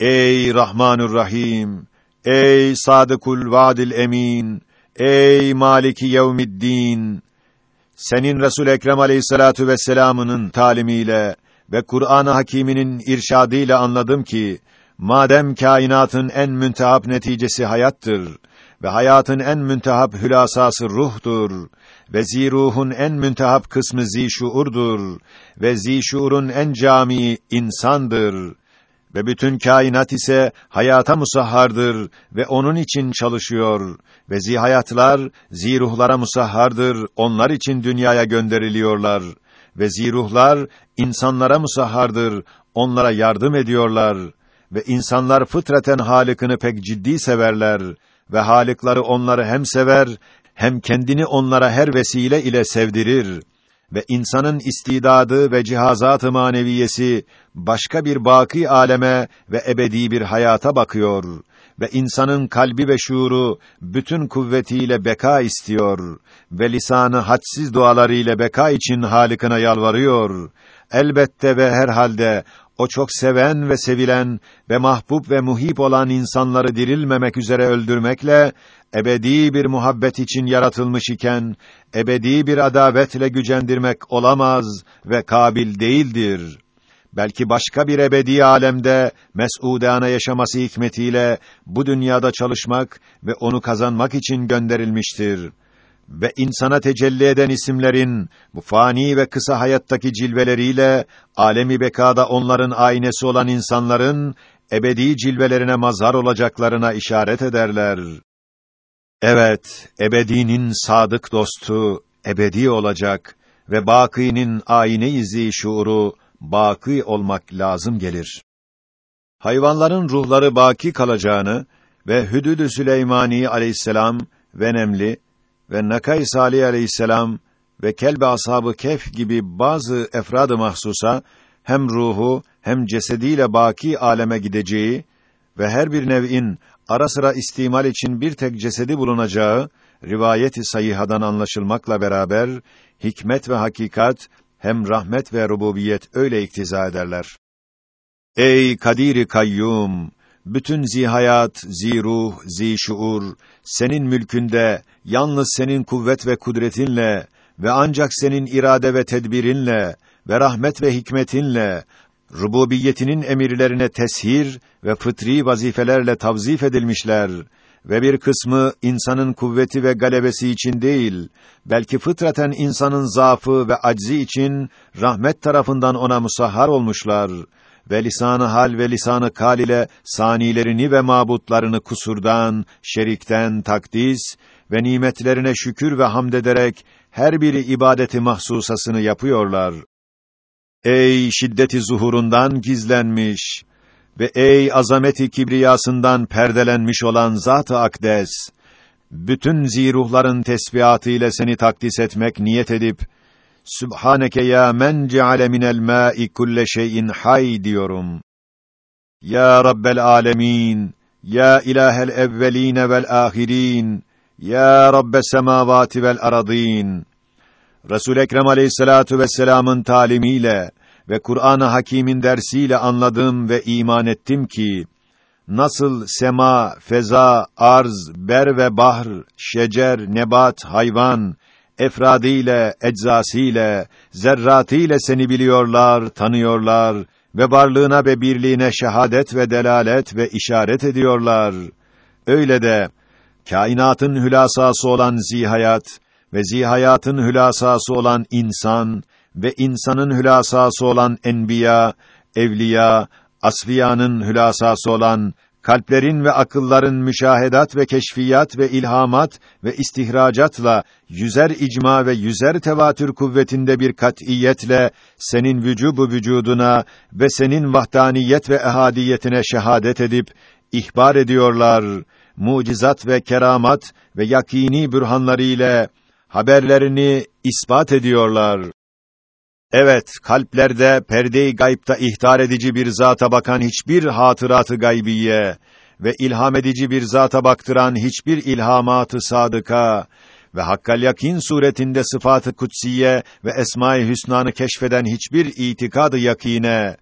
Ey Rahmanur Rahim, ey Sadıkul Vadil Emin, ey Maliki Yevmiddin, senin Resul Ekrem Aleyhissalatu vesselam'ının talimiyle ve Kur'an-ı Hakîminin irşadıyla anladım ki madem kainatın en müntehap neticesi hayattır ve hayatın en müntehap hülasası ruhtur ve ziruhun en müntehap kısmı zişuurdur ve zişuurun en cami insandır ve bütün kainat ise hayata musahhardır ve onun için çalışıyor. Ve zihayatlar ziruhlara musahhardır onlar için dünyaya gönderiliyorlar. Ve ziruhlar insanlara musahhardır onlara yardım ediyorlar. Ve insanlar fıtraten Halık'ını pek ciddi severler. Ve Halıkları onları hem sever hem kendini onlara her vesile ile sevdirir ve insanın istidadı ve cihazat-ı maneviyesi başka bir baki aleme ve ebedi bir hayata bakıyor ve insanın kalbi ve şuuru bütün kuvvetiyle beka istiyor ve lisanı hadsiz dualarıyla beka için Halık'ına yalvarıyor. Elbette ve herhalde o çok seven ve sevilen ve mahbub ve muhip olan insanları dirilmemek üzere öldürmekle ebedi bir muhabbet için yaratılmış iken ebedi bir adavetle gücendirmek olamaz ve kabil değildir. Belki başka bir ebedi alemde mes'udane yaşaması hikmetiyle bu dünyada çalışmak ve onu kazanmak için gönderilmiştir ve insana tecelli eden isimlerin bu fani ve kısa hayattaki cilveleriyle alemi bekada onların aynesi olan insanların ebedi cilvelerine mazhar olacaklarına işaret ederler. Evet, ebedinin sadık dostu ebedi olacak ve bakînin ayine izi şuuru baki olmak lazım gelir. Hayvanların ruhları baki kalacağını ve Hüdüd-ü Süleymani aleyhisselam ve Nemli ve Nakay Salih aleyhisselam ve Kelbe ashabı Kehf gibi bazı efrad-ı mahsusa hem ruhu hem cesediyle baki aleme gideceği ve her bir nev'in ara sıra istimal için bir tek cesedi bulunacağı rivayet-i sayıhadan anlaşılmakla beraber hikmet ve hakikat hem rahmet ve rububiyet öyle iktiza ederler. Ey Kadir-i Kayyum bütün zihayat, ziruh, zişuur senin mülkünde yalnız senin kuvvet ve kudretinle ve ancak senin irade ve tedbirinle ve rahmet ve hikmetinle rububiyetinin emirlerine teshir ve fıtri vazifelerle tavzif edilmişler ve bir kısmı insanın kuvveti ve galebesi için değil, belki fıtraten insanın zaafı ve aczi için rahmet tarafından ona musahhar olmuşlar ve lisanı hal ve lisanı kal ile sanilerini ve mabutlarını kusurdan, şerikten takdis ve nimetlerine şükür ve hamd ederek her biri ibadeti mahsusasını yapıyorlar. Ey şiddeti zuhurundan gizlenmiş ve ey azameti kibriyasından perdelenmiş olan Zat-ı Akdes, bütün ziruhların tesbihatı ile seni takdis etmek niyet edip Sübhaneke ya men ceale minel ma'i kulle şeyin hay diyorum. Ya Rabbel alemin, ya ilahel evvelin vel ahirin, ya Rabbes semavati vel aradin. Resul Ekrem Aleyhissalatu vesselam'ın talimiyle ve Kur'an-ı Hakîm'in dersiyle anladım ve iman ettim ki nasıl sema, feza, arz, ber ve bahr, şecer, nebat, hayvan efradiyle, eczasiyle, zerratiyle seni biliyorlar, tanıyorlar ve varlığına ve birliğine şehadet ve delalet ve işaret ediyorlar. Öyle de kainatın hülasası olan zihayat ve zihayatın hülasası olan insan ve insanın hülasası olan enbiya, evliya, asfiyanın hülasası olan kalplerin ve akılların müşahedat ve keşfiyat ve ilhamat ve istihracatla yüzer icma ve yüzer tevatür kuvvetinde bir katiyetle senin vücubu vücuduna ve senin vahdaniyet ve ehadiyetine şehadet edip ihbar ediyorlar. Mucizat ve keramat ve yakini bürhanları ile haberlerini ispat ediyorlar. Evet, kalplerde perde-i gaybta ihtar edici bir zata bakan hiçbir hatıratı gaybiye ve ilham edici bir zata baktıran hiçbir ilhamatı sadıka ve hakkal yakin suretinde sıfatı kutsiye ve esma-i hüsnanı keşfeden hiçbir itikadı yakine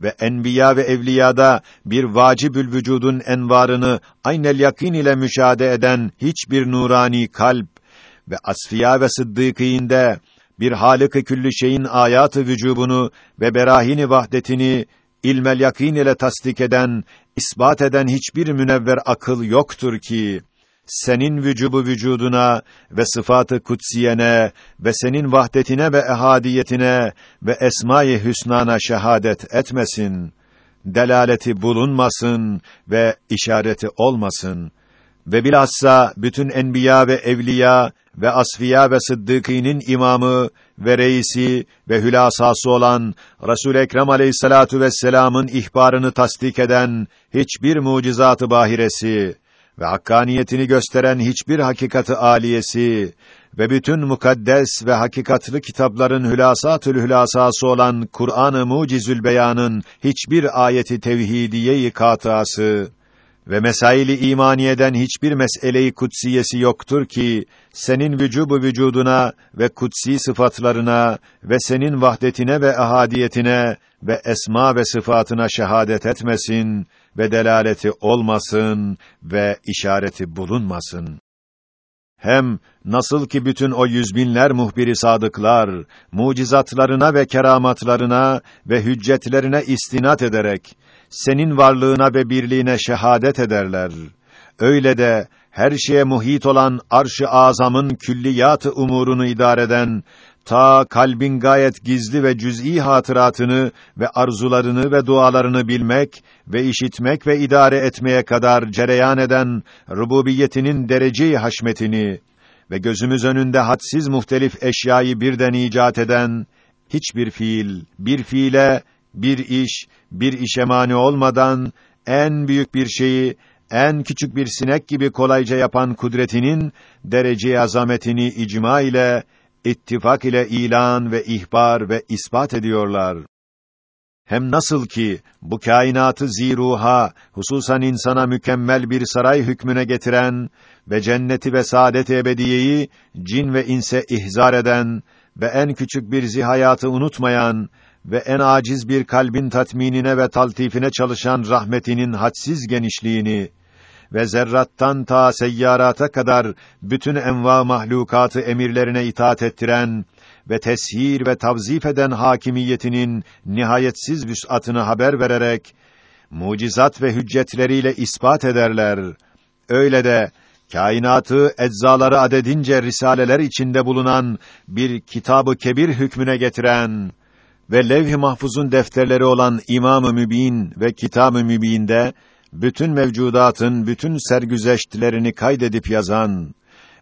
ve enbiya ve evliyada bir vacibül vücudun envarını aynel yakin ile müşahede eden hiçbir nurani kalp ve asfiya ve sıddıkîinde bir halık-ı külli şeyin ayatı vücubunu ve berahini vahdetini ilmel yakin ile tasdik eden, isbat eden hiçbir münevver akıl yoktur ki senin vücubu vücuduna ve sıfatı kutsiyene ve senin vahdetine ve ehadiyetine ve esma-i hüsnana şehadet etmesin. Delaleti bulunmasın ve işareti olmasın. Ve bilhassa bütün enbiya ve evliya ve asfiya ve sıddıkînin imamı ve reisi ve hülasası olan Resul Ekrem Aleyhissalatu vesselam'ın ihbarını tasdik eden hiçbir mucizatı bahiresi ve hakkaniyetini gösteren hiçbir hakikati aliyesi ve bütün mukaddes ve hakikatlı kitapların hülasatül hülasası olan Kur'an-ı Mucizül Beyan'ın hiçbir ayeti tevhidiye-i katası ve mesaili imaniyeden hiçbir meseleyi kutsiyesi yoktur ki senin vücubu vücuduna ve kutsi sıfatlarına ve senin vahdetine ve ahadiyetine ve esma ve sıfatına şehadet etmesin ve delaleti olmasın ve işareti bulunmasın. Hem nasıl ki bütün o yüz binler muhbiri sadıklar, mucizatlarına ve keramatlarına ve hüccetlerine istinat ederek, senin varlığına ve birliğine şehadet ederler. Öyle de her şeye muhit olan arş-ı azamın külliyat-ı umurunu idare eden ta kalbin gayet gizli ve cüz'i hatıratını ve arzularını ve dualarını bilmek ve işitmek ve idare etmeye kadar cereyan eden rububiyetinin derece haşmetini ve gözümüz önünde hadsiz muhtelif eşyayı birden icat eden hiçbir fiil, bir fiile, bir iş, bir işe mani olmadan en büyük bir şeyi en küçük bir sinek gibi kolayca yapan kudretinin derece azametini icma ile ittifak ile ilan ve ihbar ve ispat ediyorlar. Hem nasıl ki bu kainatı ziruha, hususan insana mükemmel bir saray hükmüne getiren ve cenneti ve saadet ebediyeyi cin ve inse ihzar eden ve en küçük bir zihayatı unutmayan ve en aciz bir kalbin tatminine ve taltifine çalışan rahmetinin hadsiz genişliğini ve zerrattan ta seyyarata kadar bütün enva mahlukatı emirlerine itaat ettiren ve teshir ve tavzif eden hakimiyetinin nihayetsiz vüs'atını haber vererek mucizat ve hüccetleriyle ispat ederler. Öyle de kainatı eczaları adedince risaleler içinde bulunan bir kitabı kebir hükmüne getiren ve levh-i mahfuzun defterleri olan İmam-ı Mübin ve Kitab-ı Mübin'de bütün mevcudatın bütün sergüzeştlerini kaydedip yazan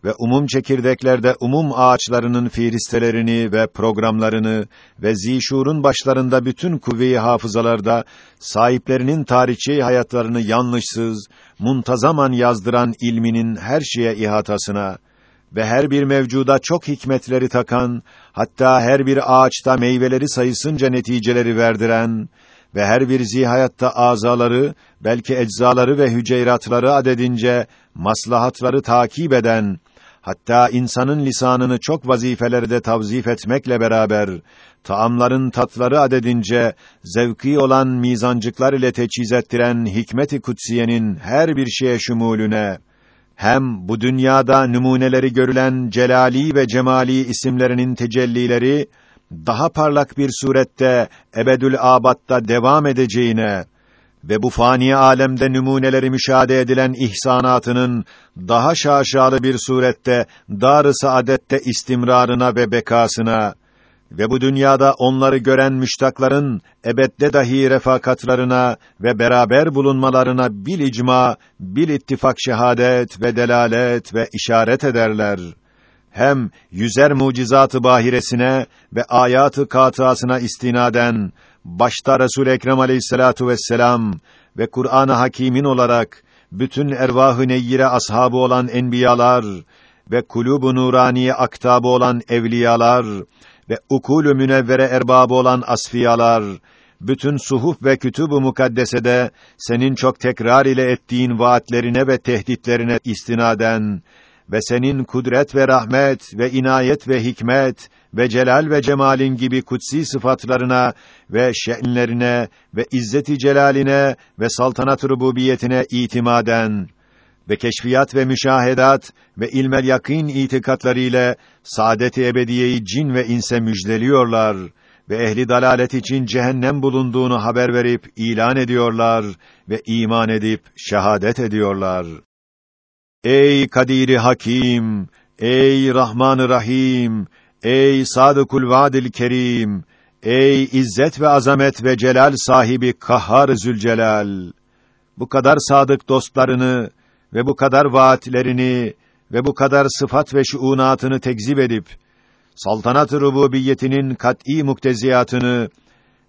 ve umum çekirdeklerde umum ağaçlarının fiilistelerini ve programlarını ve zişurun başlarında bütün kuvve-i hafızalarda sahiplerinin tarihçi hayatlarını yanlışsız, muntazaman yazdıran ilminin her şeye ihatasına ve her bir mevcuda çok hikmetleri takan, hatta her bir ağaçta meyveleri sayısınca neticeleri verdiren ve her bir zihayatta azaları, belki eczaları ve hüceyratları adedince maslahatları takip eden, hatta insanın lisanını çok vazifelerde tavzif etmekle beraber, taamların tatları adedince zevki olan mizancıklar ile teçhiz ettiren hikmet-i kutsiyenin her bir şeye şumulüne, hem bu dünyada numuneleri görülen celali ve cemali isimlerinin tecellileri daha parlak bir surette ebedül abatta devam edeceğine ve bu fani alemde numuneleri müşahede edilen ihsanatının daha şaşalı bir surette dar-ı saadette istimrarına ve bekasına ve bu dünyada onları gören müştakların ebedde dahi refakatlarına ve beraber bulunmalarına bil icma, bil ittifak şehadet ve delalet ve işaret ederler. Hem yüzer mucizatı bahiresine ve ayatı katıasına istinaden başta Resul Ekrem Aleyhissalatu vesselam ve Kur'an-ı Hakîm'in olarak bütün ervah-ı neyyire ashabı olan enbiyalar ve kulûb-u nuraniye aktabı olan evliyalar ve ukulü münevvere erbabı olan asfiyalar, bütün suhuf ve kütüb-ü mukaddesede senin çok tekrar ile ettiğin vaatlerine ve tehditlerine istinaden ve senin kudret ve rahmet ve inayet ve hikmet ve celal ve cemalin gibi kutsi sıfatlarına ve şe'nlerine ve izzeti celaline ve saltanat rububiyetine itimaden ve keşfiyat ve müşahedat ve ilmel yakîn itikatları ile saadet-i ebediyeyi cin ve inse müjdeliyorlar ve ehli dalalet için cehennem bulunduğunu haber verip ilan ediyorlar ve iman edip şehadet ediyorlar. Ey Kadiri Hakim, ey Rahman Rahim, ey Sadıkul Vadil Kerim, ey İzzet ve azamet ve celal sahibi Kahhar Zülcelal. Bu kadar sadık dostlarını ve bu kadar vaatlerini ve bu kadar sıfat ve şuunatını tekzip edip saltanat-ı rububiyetinin kat'î mukteziyatını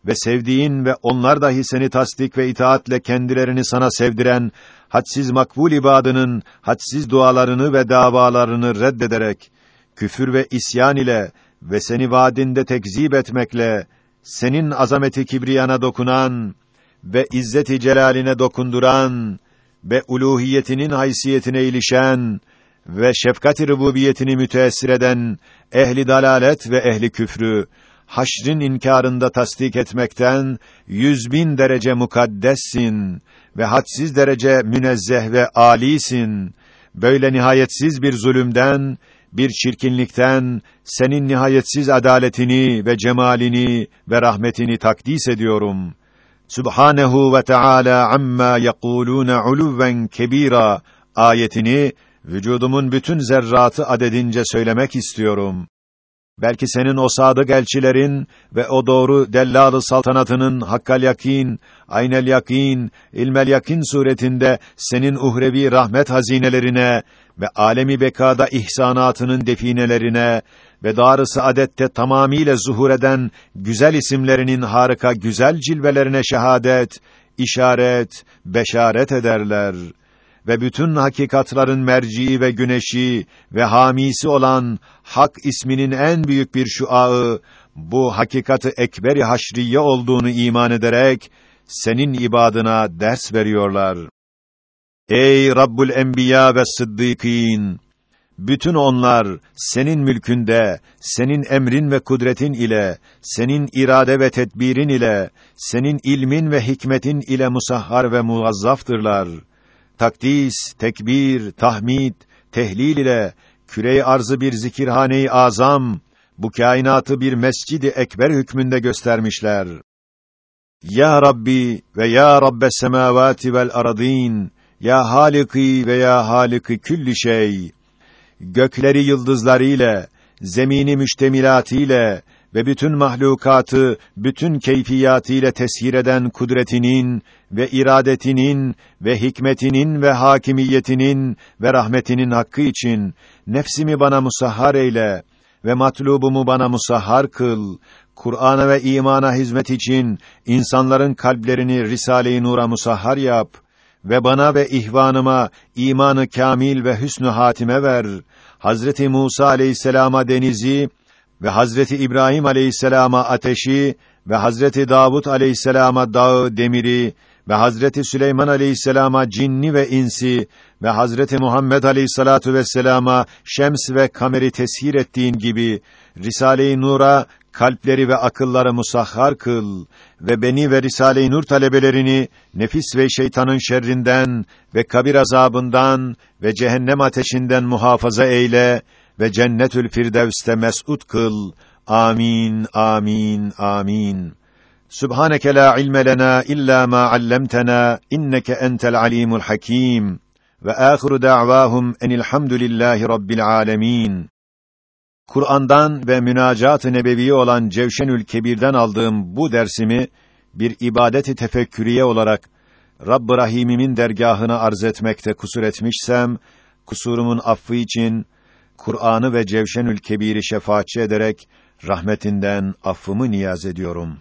ve sevdiğin ve onlar dahi seni tasdik ve itaatle kendilerini sana sevdiren hadsiz makbul ibadının hadsiz dualarını ve davalarını reddederek küfür ve isyan ile ve seni vaadinde tekzip etmekle senin azameti kibriyana dokunan ve izzeti celaline dokunduran ve uluhiyetinin haysiyetine ilişen ve şefkat-i rububiyetini müteessir eden ehli dalalet ve ehli küfrü haşrin inkarında tasdik etmekten yüz bin derece mukaddessin ve hadsiz derece münezzeh ve âlisin. Böyle nihayetsiz bir zulümden, bir çirkinlikten senin nihayetsiz adaletini ve cemalini ve rahmetini takdis ediyorum. Subhanehu ve Teala amma yekulun uluven kebira ayetini vücudumun bütün zerratı adedince söylemek istiyorum. Belki senin o sadık elçilerin ve o doğru dellalı saltanatının hakkal yakin, aynel yakin, ilmel yakin suretinde senin uhrevi rahmet hazinelerine ve alemi bekada ihsanatının definelerine ve dar-ı saadette tamamiyle zuhur eden güzel isimlerinin harika güzel cilvelerine şehadet, işaret, beşaret ederler ve bütün hakikatların merciği ve güneşi ve hamisi olan Hak isminin en büyük bir şuağı bu hakikatı ekberi haşriye olduğunu iman ederek senin ibadına ders veriyorlar. Ey Rabbul Enbiya ve Sıddıkîn! Bütün onlar senin mülkünde, senin emrin ve kudretin ile, senin irade ve tedbirin ile, senin ilmin ve hikmetin ile musahhar ve muvazzaftırlar. Takdis, tekbir, tahmid, tehlil ile küre arzı bir zikirhane-i azam, bu kainatı bir mescidi ekber hükmünde göstermişler. Ya Rabbi ve ya Rabbes semavati vel aradin, ya Haliki ve ya Haliki külli şey gökleri yıldızlarıyla, zemini müştemilatiyle ve bütün mahlukatı bütün keyfiyatıyla teshir eden kudretinin ve iradetinin ve hikmetinin ve hakimiyetinin ve rahmetinin hakkı için nefsimi bana musahhar eyle ve matlubumu bana musahhar kıl. Kur'an'a ve imana hizmet için insanların kalplerini Risale-i Nur'a musahhar yap ve bana ve ihvanıma imanı kamil ve hüsnü hatime ver. Hazreti Musa aleyhisselama denizi ve Hazreti İbrahim aleyhisselama ateşi ve Hazreti Davud aleyhisselama dağı demiri ve Hazreti Süleyman aleyhisselama cinni ve insi ve Hazreti Muhammed aleyhissalatu vesselama şems ve kameri teshir ettiğin gibi Risale-i Nur'a kalpleri ve akılları musahhar kıl ve beni ve Risale-i Nur talebelerini nefis ve şeytanın şerrinden ve kabir azabından ve cehennem ateşinden muhafaza eyle ve cennetül firdevste mes'ud kıl. Amin, amin, amin. Subhaneke la ilme lena illa ma allamtena inneke entel alimul hakim. Ve ahiru da'vahum enil hamdülillahi rabbil alamin. Kur'an'dan ve münacat-ı nebevi olan Cevşenül Kebir'den aldığım bu dersimi bir ibadeti tefekküriye olarak Rabb-ı Rahim'imin dergahına arz etmekte kusur etmişsem, kusurumun affı için Kur'an'ı ve Cevşenül Kebir'i şefaatçi ederek rahmetinden affımı niyaz ediyorum.